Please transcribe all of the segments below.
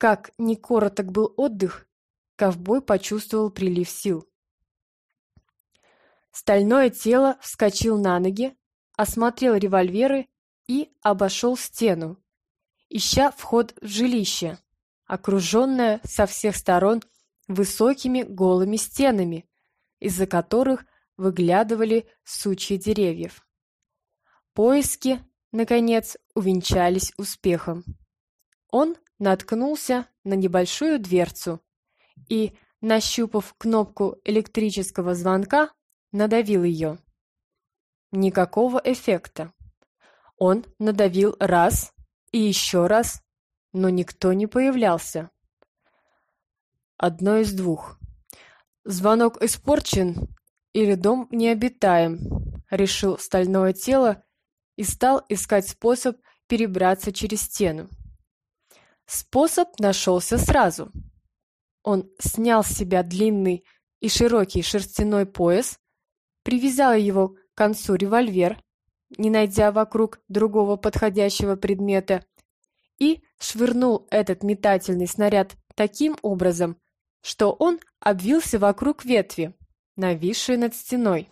Как не короток был отдых, ковбой почувствовал прилив сил. Стальное тело вскочил на ноги, осмотрел револьверы и обошел стену, ища вход в жилище, окруженное со всех сторон высокими голыми стенами, из-за которых выглядывали сучья деревьев. Поиски, наконец, увенчались успехом. Он наткнулся на небольшую дверцу и, нащупав кнопку электрического звонка, надавил ее. Никакого эффекта. Он надавил раз и еще раз, но никто не появлялся. Одно из двух. Звонок испорчен или дом необитаем, решил стальное тело и стал искать способ перебраться через стену. Способ нашелся сразу. Он снял с себя длинный и широкий шерстяной пояс, привязал его к концу револьвер, не найдя вокруг другого подходящего предмета, и швырнул этот метательный снаряд таким образом, что он обвился вокруг ветви, нависшей над стеной.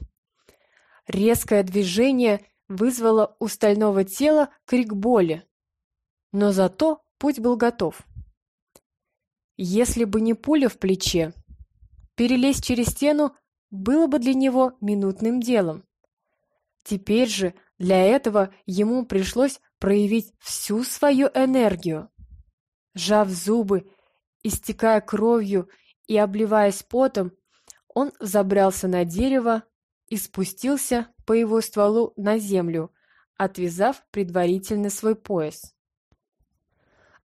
Резкое движение вызвало у стального тела крик боли, но зато путь был готов. Если бы не пуля в плече, перелезть через стену было бы для него минутным делом. Теперь же для этого ему пришлось проявить всю свою энергию. Сжав зубы, истекая кровью и обливаясь потом, он забрался на дерево и спустился по его стволу на землю, отвязав предварительно свой пояс.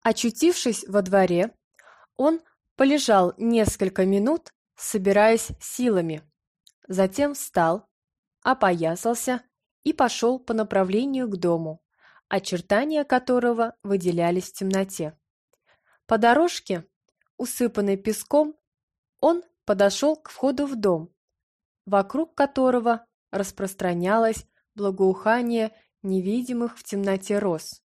Очутившись во дворе, он полежал несколько минут, собираясь силами. Затем встал, опоясался и пошел по направлению к дому, очертания которого выделялись в темноте. По дорожке, усыпанной песком, он подошел к входу в дом, вокруг которого распространялось благоухание невидимых в темноте роз.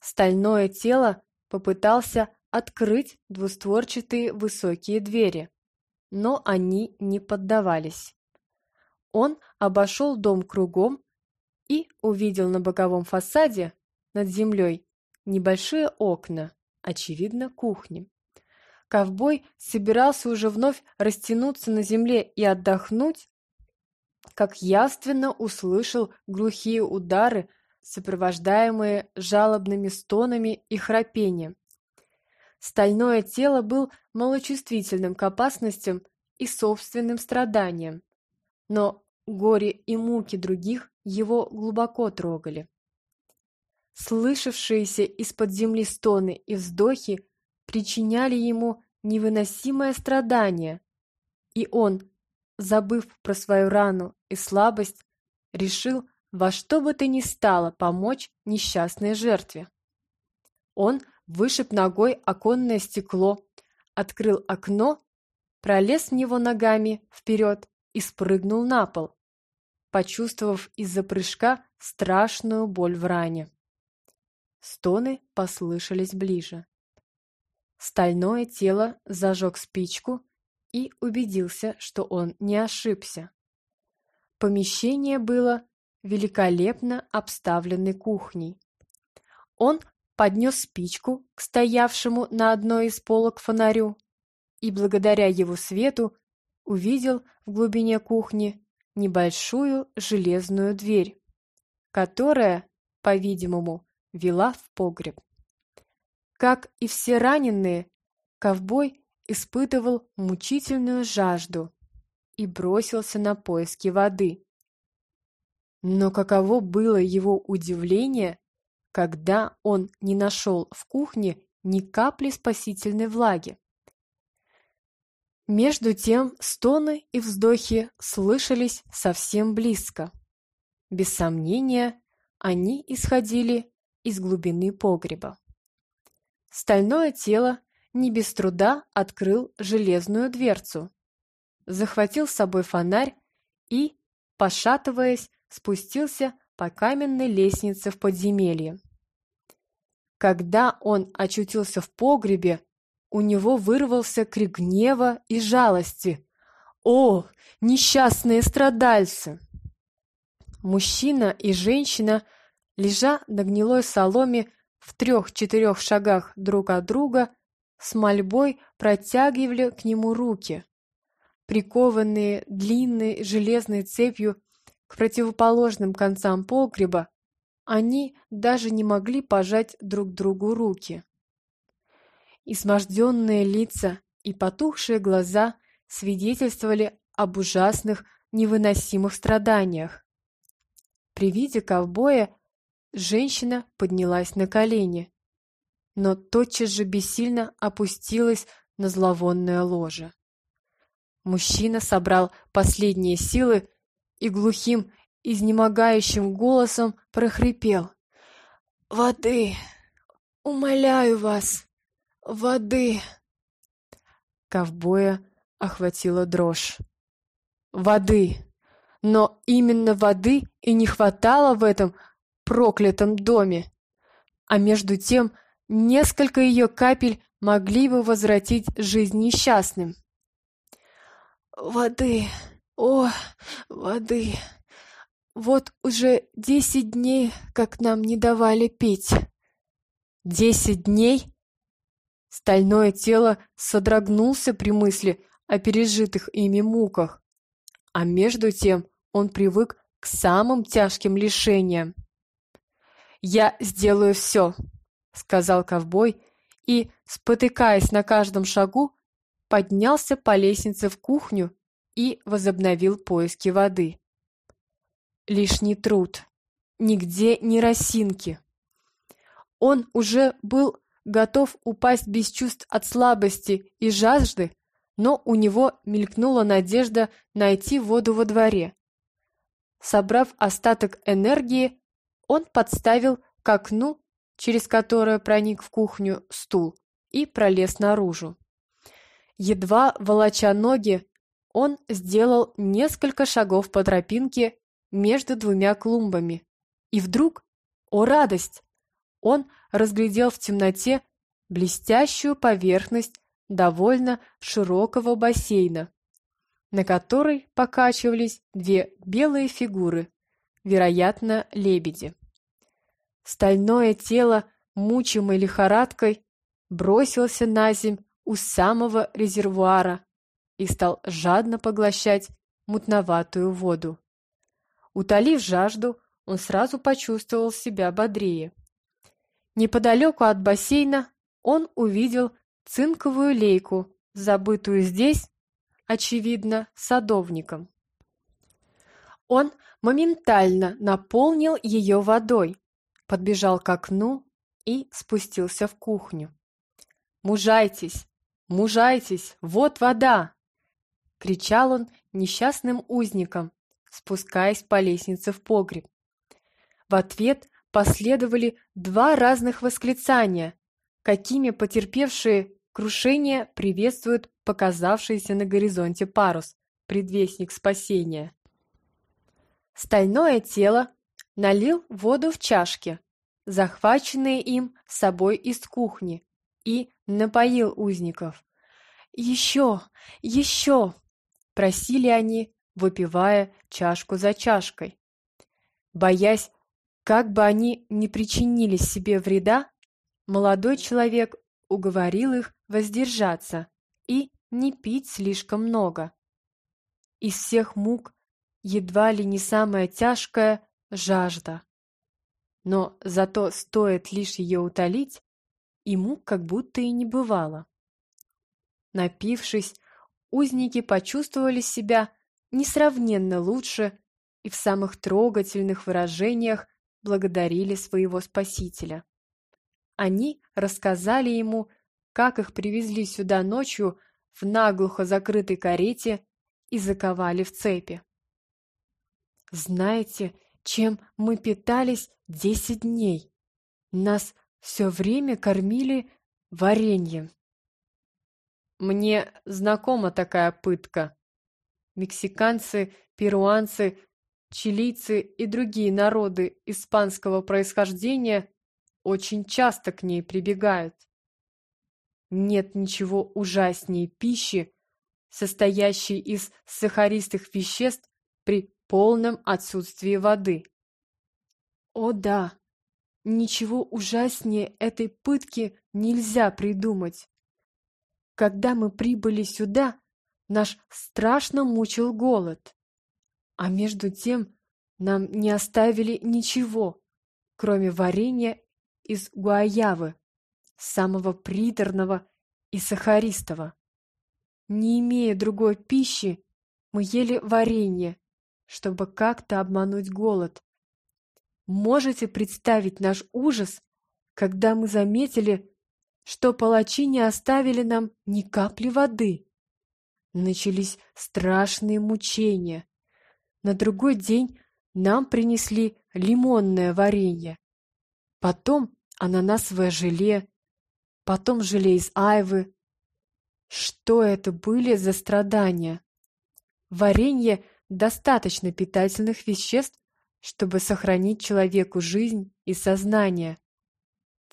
Стальное тело попытался открыть двустворчатые высокие двери, но они не поддавались. Он обошел дом кругом и увидел на боковом фасаде над землей небольшие окна, очевидно, кухни. Ковбой собирался уже вновь растянуться на земле и отдохнуть, как явственно услышал глухие удары, сопровождаемые жалобными стонами и храпением. Стальное тело был малочувствительным к опасностям и собственным страданиям, но горе и муки других его глубоко трогали. Слышавшиеся из-под земли стоны и вздохи причиняли ему невыносимое страдание, и он, забыв про свою рану и слабость, решил во что бы то ни стало помочь несчастной жертве. Он вышиб ногой оконное стекло, открыл окно, пролез в него ногами вперед и спрыгнул на пол, почувствовав из-за прыжка страшную боль в ране. Стоны послышались ближе. Стальное тело зажег спичку и убедился, что он не ошибся. Помещение было великолепно обставленной кухней. Он поднес спичку к стоявшему на одной из полок фонарю и благодаря его свету увидел в глубине кухни небольшую железную дверь, которая, по-видимому, вела в погреб. Как и все раненые, ковбой испытывал мучительную жажду и бросился на поиски воды. Но каково было его удивление, когда он не нашел в кухне ни капли спасительной влаги. Между тем стоны и вздохи слышались совсем близко. Без сомнения, они исходили из глубины погреба. Стальное тело не без труда открыл железную дверцу, захватил с собой фонарь и, пошатываясь, спустился по каменной лестнице в подземелье. когда он очутился в погребе, у него вырвался крик гнева и жалости. «О, несчастные страдальцы!» Мужчина и женщина, лежа на гнилой соломе в трех-четырех шагах друг от друга, с мольбой протягивали к нему руки. Прикованные длинной железной цепью к противоположным концам погреба, они даже не могли пожать друг другу руки. Изможденные лица и потухшие глаза свидетельствовали об ужасных невыносимых страданиях. При виде ковбоя женщина поднялась на колени, но тотчас же бессильно опустилась на зловонное ложе. Мужчина собрал последние силы и глухим, изнемогающим голосом прохрипел. «Воды! Умоляю вас! Воды!» Ковбоя охватила дрожь. «Воды!» Но именно воды и не хватало в этом проклятом доме. А между тем, несколько ее капель могли бы возвратить жизнь несчастным. «Воды! О, воды! Вот уже десять дней, как нам не давали пить!» «Десять дней?» Стальное тело содрогнулся при мысли о пережитых ими муках. А между тем он привык к самым тяжким лишениям. «Я сделаю все», — сказал ковбой, и, спотыкаясь на каждом шагу, поднялся по лестнице в кухню и возобновил поиски воды. Лишний труд. Нигде ни росинки. Он уже был готов упасть без чувств от слабости и жажды, но у него мелькнула надежда найти воду во дворе. Собрав остаток энергии, он подставил к окну, через которое проник в кухню стул, и пролез наружу. Едва волоча ноги, он сделал несколько шагов по тропинке между двумя клумбами. И вдруг, о радость, он разглядел в темноте блестящую поверхность довольно широкого бассейна, на которой покачивались две белые фигуры, вероятно, лебеди. Стальное тело, мучимой лихорадкой, бросился на земь у самого резервуара и стал жадно поглощать мутноватую воду. Утолив жажду, он сразу почувствовал себя бодрее. Неподалеку от бассейна он увидел цинковую лейку, забытую здесь очевидно, садовником. Он моментально наполнил ее водой, подбежал к окну и спустился в кухню. «Мужайтесь! Мужайтесь! Вот вода!» — кричал он несчастным узникам, спускаясь по лестнице в погреб. В ответ последовали два разных восклицания, какими потерпевшие крушение приветствуют показавшийся на горизонте парус, предвестник спасения. Стальное тело налил воду в чашки, захваченные им с собой из кухни, и напоил узников. «Еще! Еще!» – просили они, выпивая чашку за чашкой. Боясь, как бы они не причинили себе вреда, молодой человек уговорил их воздержаться и не пить слишком много. Из всех мук едва ли не самая тяжкая – жажда. Но зато стоит лишь ее утолить, и мук как будто и не бывало. Напившись, узники почувствовали себя несравненно лучше и в самых трогательных выражениях благодарили своего спасителя. Они рассказали ему, как их привезли сюда ночью в наглухо закрытой карете и заковали в цепи. Знаете, чем мы питались десять дней? Нас все время кормили вареньем. Мне знакома такая пытка. Мексиканцы, перуанцы, чилийцы и другие народы испанского происхождения очень часто к ней прибегают. Нет ничего ужаснее пищи, состоящей из сахаристых веществ при полном отсутствии воды. О да, ничего ужаснее этой пытки нельзя придумать. Когда мы прибыли сюда, наш страшно мучил голод. А между тем нам не оставили ничего, кроме варенья из гуаявы, самого приторного и сахаристого. Не имея другой пищи, мы ели варенье, чтобы как-то обмануть голод. Можете представить наш ужас, когда мы заметили, что палачи не оставили нам ни капли воды. Начались страшные мучения. На другой день нам принесли лимонное варенье, потом ананасовое желе, потом желе из айвы. Что это были за страдания? Варенье достаточно питательных веществ, чтобы сохранить человеку жизнь и сознание.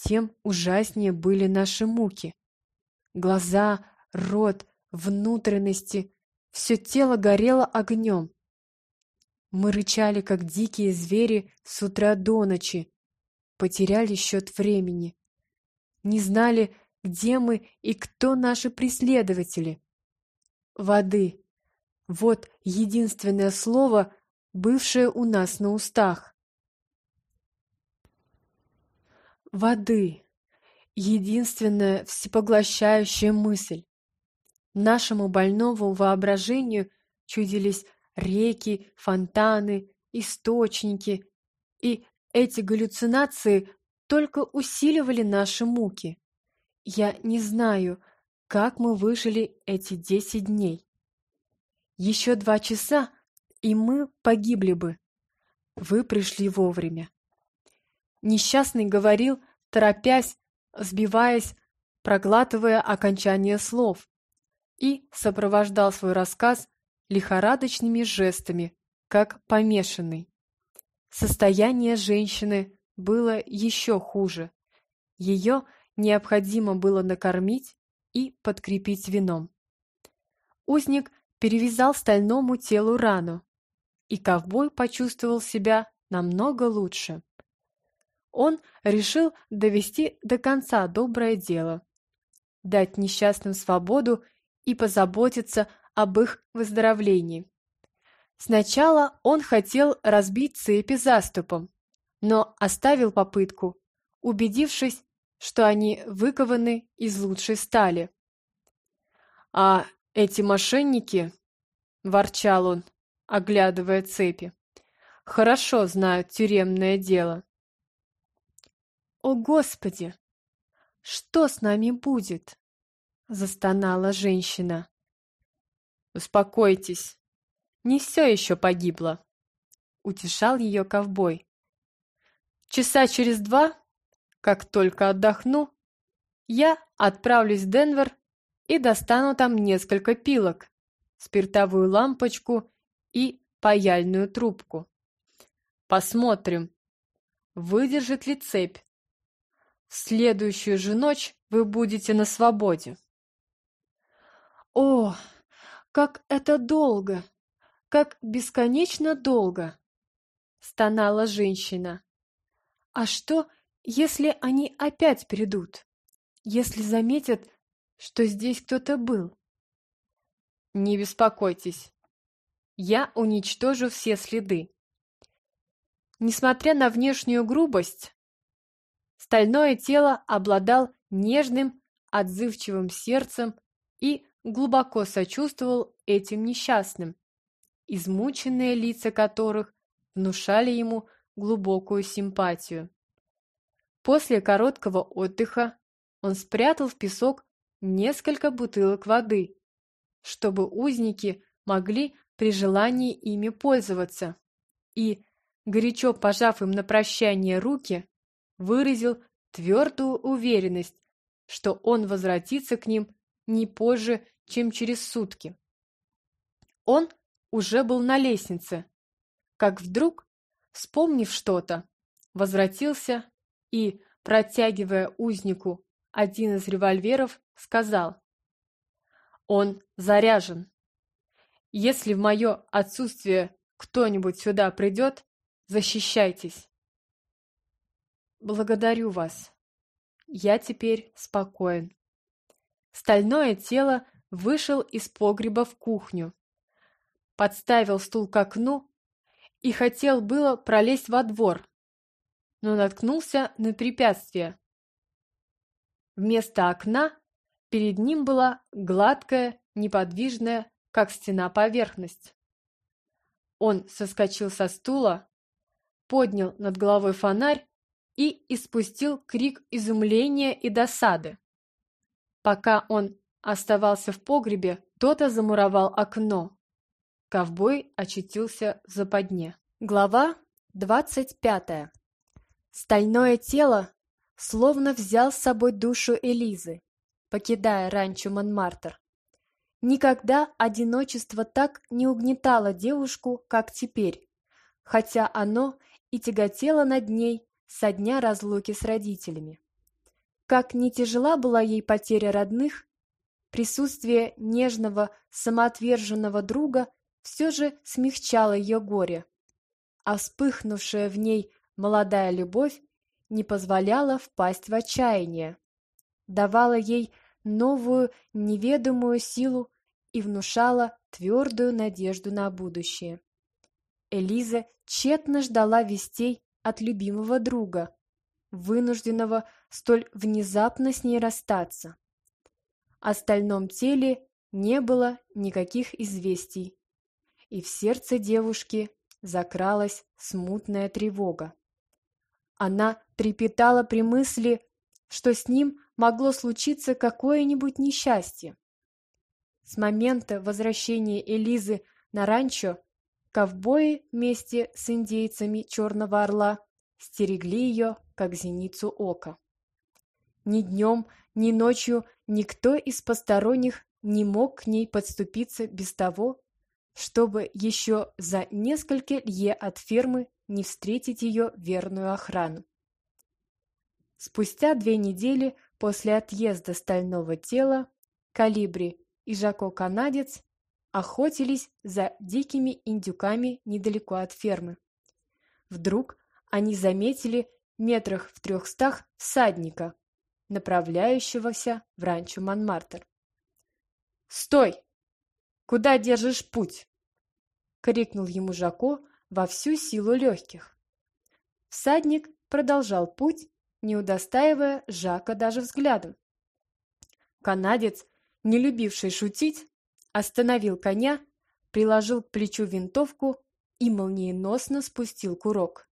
Тем ужаснее были наши муки. Глаза, рот, внутренности, все тело горело огнем. Мы рычали, как дикие звери, с утра до ночи. Потеряли счет времени. Не знали, где мы и кто наши преследователи. Воды. Вот единственное слово, бывшее у нас на устах. Воды. Единственная всепоглощающая мысль. Нашему больному воображению чудились реки, фонтаны, источники, и эти галлюцинации только усиливали наши муки. Я не знаю, как мы выжили эти десять дней. Еще два часа, и мы погибли бы. Вы пришли вовремя. Несчастный говорил, торопясь, сбиваясь, проглатывая окончание слов, и сопровождал свой рассказ лихорадочными жестами, как помешанный. Состояние женщины было еще хуже. Ее необходимо было накормить и подкрепить вином. Узник перевязал стальному телу рану, и ковбой почувствовал себя намного лучше. Он решил довести до конца доброе дело, дать несчастным свободу и позаботиться об их выздоровлении. Сначала он хотел разбить цепи заступом, но оставил попытку, убедившись, что они выкованы из лучшей стали. «А эти мошенники», — ворчал он, оглядывая цепи, — «хорошо знают тюремное дело». «О, Господи! Что с нами будет?» — застонала женщина. «Успокойтесь, не все еще погибло», — утешал ее ковбой. «Часа через два, как только отдохну, я отправлюсь в Денвер и достану там несколько пилок, спиртовую лампочку и паяльную трубку. Посмотрим, выдержит ли цепь. Следующую же ночь вы будете на свободе. О, как это долго! Как бесконечно долго!» Стонала женщина. «А что, если они опять придут? Если заметят, что здесь кто-то был?» «Не беспокойтесь. Я уничтожу все следы». Несмотря на внешнюю грубость, стальное тело обладал нежным, отзывчивым сердцем и глубоко сочувствовал этим несчастным, измученные лица которых внушали ему глубокую симпатию. После короткого отдыха он спрятал в песок несколько бутылок воды, чтобы узники могли при желании ими пользоваться, и, горячо пожав им на прощание руки, выразил твердую уверенность, что он возвратится к ним не позже, чем через сутки. Он уже был на лестнице, как вдруг, вспомнив что-то, возвратился и, протягивая узнику один из револьверов, сказал «Он заряжен. Если в мое отсутствие кто-нибудь сюда придет, защищайтесь». «Благодарю вас. Я теперь спокоен». Стальное тело вышел из погреба в кухню, подставил стул к окну и хотел было пролезть во двор, но наткнулся на препятствие. Вместо окна перед ним была гладкая, неподвижная, как стена поверхность. Он соскочил со стула, поднял над головой фонарь и испустил крик изумления и досады. Пока он оставался в погребе, кто-то замуровал окно. Ковбой очутился в западне. Глава двадцать пятая. Стальное тело словно взял с собой душу Элизы, покидая ранчо Монмартр. Никогда одиночество так не угнетало девушку, как теперь, хотя оно и тяготело над ней со дня разлуки с родителями. Как не тяжела была ей потеря родных, присутствие нежного, самоотверженного друга все же смягчало ее горе, а вспыхнувшая в ней молодая любовь не позволяла впасть в отчаяние, давала ей новую неведомую силу и внушала твердую надежду на будущее. Элиза тщетно ждала вестей от любимого друга, вынужденного столь внезапно с ней расстаться. О стальном теле не было никаких известий, и в сердце девушки закралась смутная тревога. Она трепетала при мысли, что с ним могло случиться какое-нибудь несчастье. С момента возвращения Элизы на ранчо ковбои вместе с индейцами Черного Орла стерегли ее, как зеницу ока. Ни днем, ни ночью никто из посторонних не мог к ней подступиться без того, чтобы еще за несколько лье от фермы не встретить ее верную охрану. Спустя две недели после отъезда стального тела Калибри и Жако-канадец охотились за дикими индюками недалеко от фермы. Вдруг они заметили метрах в трехстах всадника, направляющегося в ранчо Монмартр. «Стой! Куда держишь путь?» — крикнул ему Жако во всю силу легких. Всадник продолжал путь, не удостаивая Жака даже взглядом. Канадец, не любивший шутить, остановил коня, приложил к плечу винтовку и молниеносно спустил курок.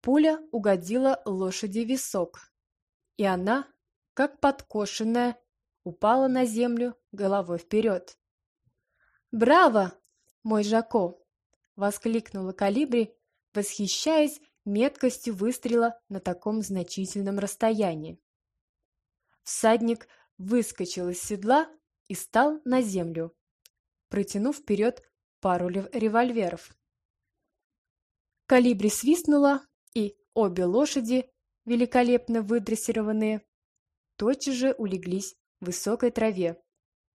Пуля угодила лошади висок, и она, как подкошенная, упала на землю головой вперед. «Браво, мой Жако!» — воскликнула Калибри, восхищаясь меткостью выстрела на таком значительном расстоянии. Всадник выскочил из седла и стал на землю, протянув вперед пару револьверов. Калибри свистнула, и обе лошади, великолепно выдрессированные, тотчас же улеглись в высокой траве,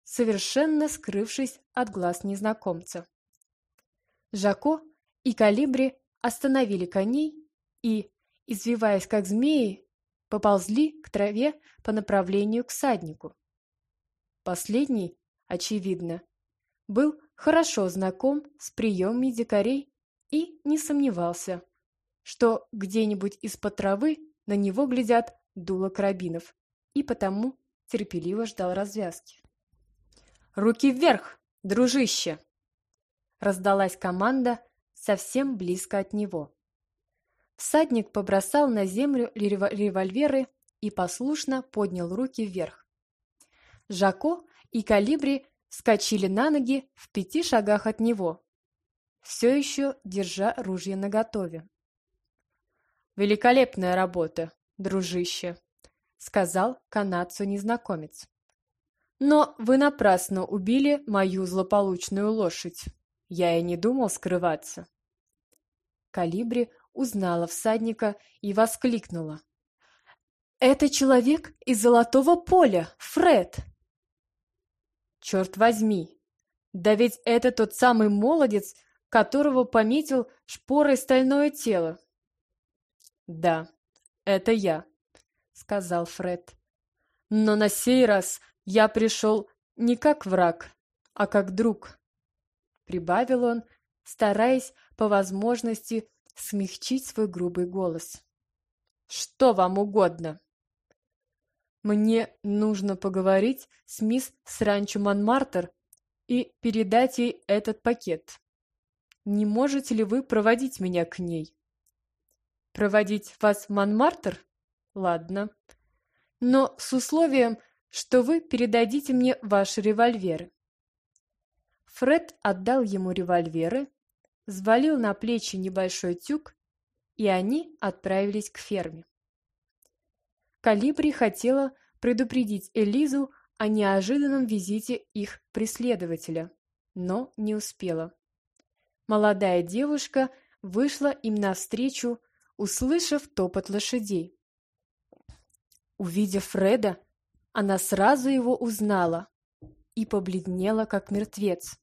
совершенно скрывшись от глаз незнакомца. Жако и Калибри остановили коней и, извиваясь как змеи, поползли к траве по направлению к саднику. Последний, очевидно, был хорошо знаком с приемами дикарей и не сомневался, что где-нибудь из-под травы на него глядят дуло карабинов, и потому терпеливо ждал развязки. «Руки вверх, дружище!» Раздалась команда совсем близко от него. Всадник побросал на землю револьверы и послушно поднял руки вверх. Жако и Калибри вскочили на ноги в пяти шагах от него, все еще держа ружья наготове. «Великолепная работа, дружище», — сказал канадцу незнакомец. «Но вы напрасно убили мою злополучную лошадь. Я и не думал скрываться». Калибри узнала всадника и воскликнула. Это человек из Золотого поля, Фред. Черт возьми, да ведь это тот самый молодец, которого пометил шпорой стальное тело. Да, это я, сказал Фред. Но на сей раз я пришел не как враг, а как друг, прибавил он, стараясь по возможности смягчить свой грубый голос. Что вам угодно? Мне нужно поговорить с мисс Сранчо Монмартер и передать ей этот пакет. Не можете ли вы проводить меня к ней? Проводить вас в Монмартер? Ладно. Но с условием, что вы передадите мне ваши револьверы. Фред отдал ему револьверы, взвалил на плечи небольшой тюк, и они отправились к ферме. Калибри хотела предупредить Элизу о неожиданном визите их преследователя, но не успела. Молодая девушка вышла им навстречу, услышав топот лошадей. Увидев Фреда, она сразу его узнала и побледнела, как мертвец.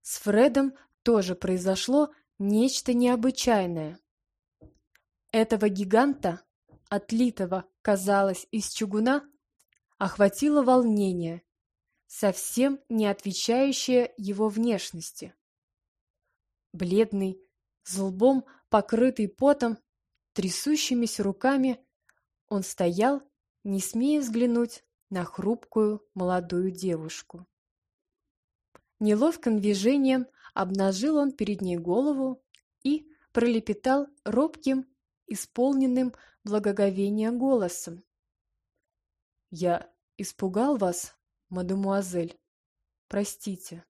С Фредом тоже произошло нечто необычайное. Этого гиганта отлитого, казалось, из чугуна, охватило волнение, совсем не отвечающее его внешности. Бледный, с лбом покрытый потом, трясущимися руками, он стоял, не смея взглянуть на хрупкую молодую девушку. Неловким движением обнажил он перед ней голову и пролепетал робким, исполненным благоговения голосом. «Я испугал вас, мадемуазель? Простите.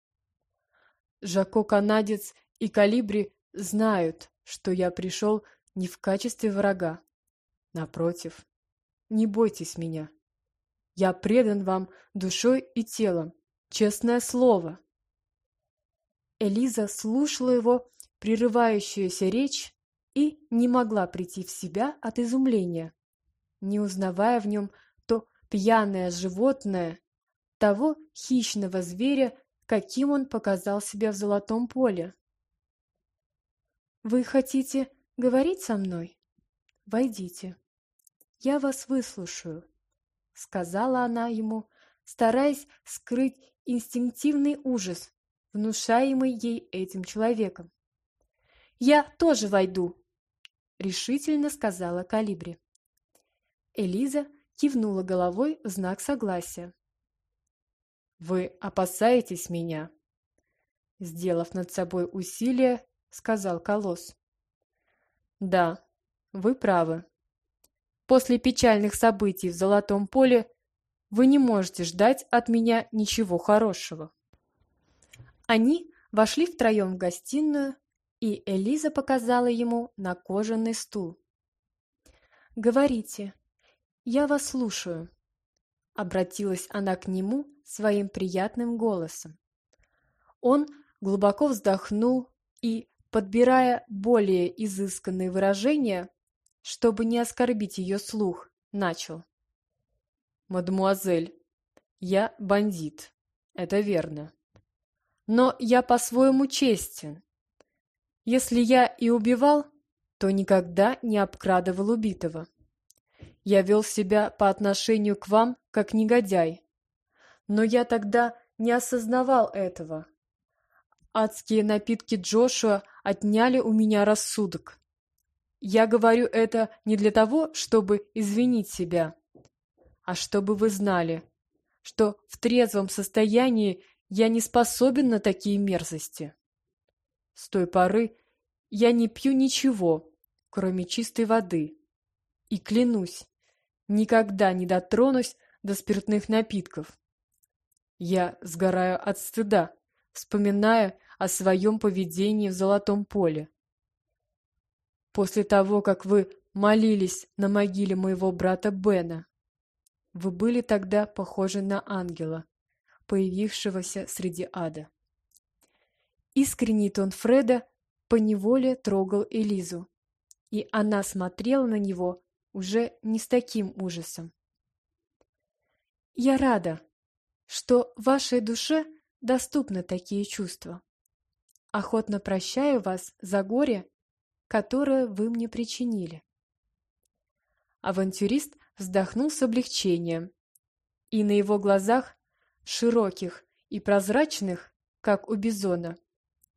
Жако-канадец и Калибри знают, что я пришел не в качестве врага. Напротив, не бойтесь меня. Я предан вам душой и телом, честное слово». Элиза слушала его прерывающуюся речь и не могла прийти в себя от изумления, не узнавая в нем то пьяное животное, того хищного зверя, каким он показал себя в золотом поле. «Вы хотите говорить со мной? Войдите. Я вас выслушаю», — сказала она ему, стараясь скрыть инстинктивный ужас, внушаемый ей этим человеком. «Я тоже войду», — решительно сказала Калибри. Элиза кивнула головой в знак согласия. «Вы опасаетесь меня?» Сделав над собой усилие, сказал Колосс. «Да, вы правы. После печальных событий в Золотом поле вы не можете ждать от меня ничего хорошего». Они вошли втроем в гостиную, и Элиза показала ему на кожаный стул. «Говорите, я вас слушаю», — обратилась она к нему своим приятным голосом. Он глубоко вздохнул и, подбирая более изысканные выражения, чтобы не оскорбить ее слух, начал. «Мадемуазель, я бандит, это верно. Но я по-своему честен если я и убивал, то никогда не обкрадывал убитого. Я вел себя по отношению к вам как негодяй. Но я тогда не осознавал этого. Адские напитки Джошуа отняли у меня рассудок. Я говорю это не для того, чтобы извинить себя, а чтобы вы знали, что в трезвом состоянии я не способен на такие мерзости. С той поры я не пью ничего, кроме чистой воды. И клянусь, никогда не дотронусь до спиртных напитков. Я сгораю от стыда, вспоминая о своем поведении в Золотом поле. После того, как вы молились на могиле моего брата Бена, вы были тогда похожи на ангела, появившегося среди ада. Искренний тон Фреда поневоле трогал Элизу, и она смотрела на него уже не с таким ужасом. «Я рада, что вашей душе доступны такие чувства. Охотно прощаю вас за горе, которое вы мне причинили». Авантюрист вздохнул с облегчением, и на его глазах, широких и прозрачных, как у бизона,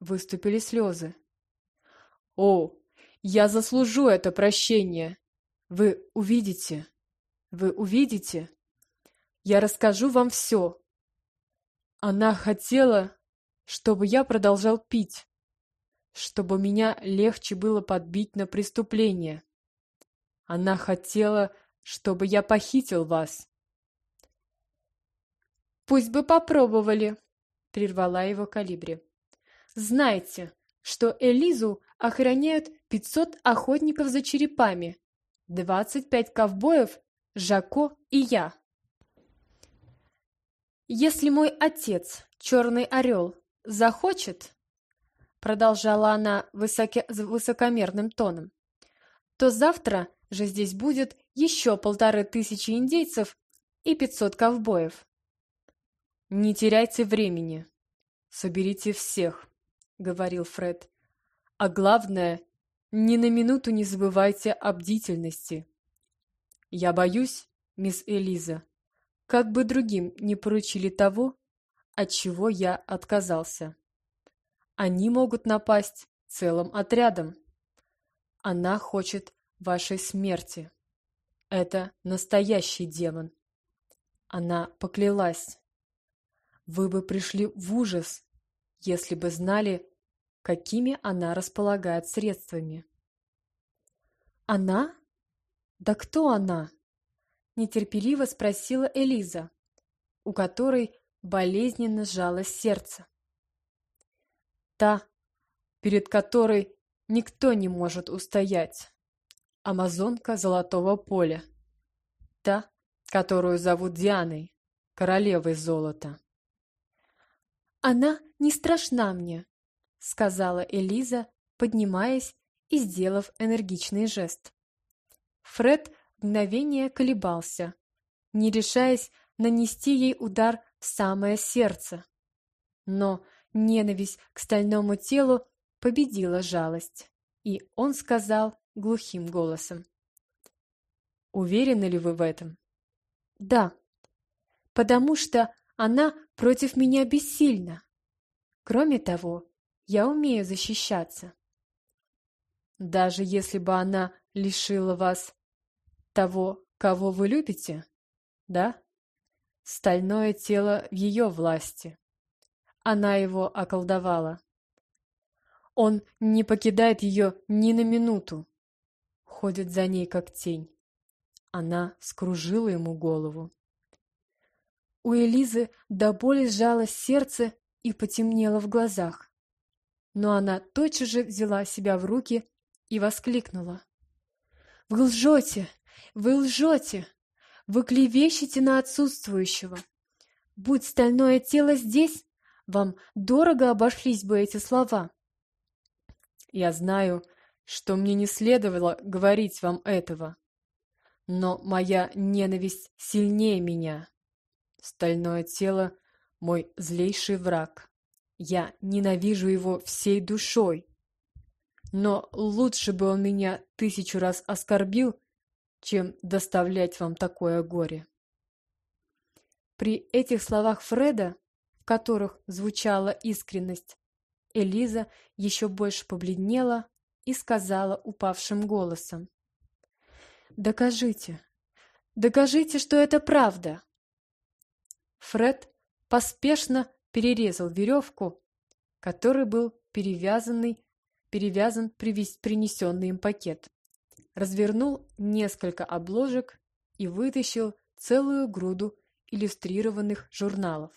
выступили слезы. «О, я заслужу это прощение! Вы увидите! Вы увидите! Я расскажу вам все!» Она хотела, чтобы я продолжал пить, чтобы меня легче было подбить на преступление. Она хотела, чтобы я похитил вас. «Пусть бы попробовали», — прервала его Калибри. «Знайте, что Элизу охраняют 500 охотников за черепами, 25 ковбоев, Жако и я. Если мой отец, Черный Орел, захочет, продолжала она высоке, высокомерным тоном, то завтра же здесь будет еще полторы тысячи индейцев и 500 ковбоев. Не теряйте времени. Соберите всех, говорил Фред. А главное, ни на минуту не забывайте о бдительности. Я боюсь, мисс Элиза, как бы другим не поручили того, от чего я отказался. Они могут напасть целым отрядом. Она хочет вашей смерти. Это настоящий демон. Она поклялась. Вы бы пришли в ужас, если бы знали, какими она располагает средствами. Она? Да кто она? Нетерпеливо спросила Элиза, у которой болезненно сжалось сердце. Та, перед которой никто не может устоять. Амазонка Золотого поля. Та, которую зовут Дианой, королевой золота. Она не страшна мне, сказала Элиза, поднимаясь и сделав энергичный жест. Фред мгновение колебался, не решаясь нанести ей удар в самое сердце. Но ненависть к стальному телу победила жалость, и он сказал глухим голосом. «Уверены ли вы в этом?» «Да, потому что она против меня бессильна. Кроме того, я умею защищаться. Даже если бы она лишила вас того, кого вы любите, да? Стальное тело в ее власти. Она его околдовала. Он не покидает ее ни на минуту ходит за ней как тень. Она скружила ему голову. У Элизы до боли сжалось сердце и потемнело в глазах. Но она тотчас же взяла себя в руки и воскликнула. «Вы лжете! Вы лжете! Вы клевещете на отсутствующего! Будь стальное тело здесь, вам дорого обошлись бы эти слова!» «Я знаю, что мне не следовало говорить вам этого. Но моя ненависть сильнее меня. Стальное тело — мой злейший враг. Я ненавижу его всей душой. Но лучше бы он меня тысячу раз оскорбил, чем доставлять вам такое горе. При этих словах Фреда, в которых звучала искренность, Элиза еще больше побледнела и сказала упавшим голосом. «Докажите, докажите, что это правда!» Фред поспешно перерезал веревку, которой был перевязанный, перевязан принесенный им пакет, развернул несколько обложек и вытащил целую груду иллюстрированных журналов.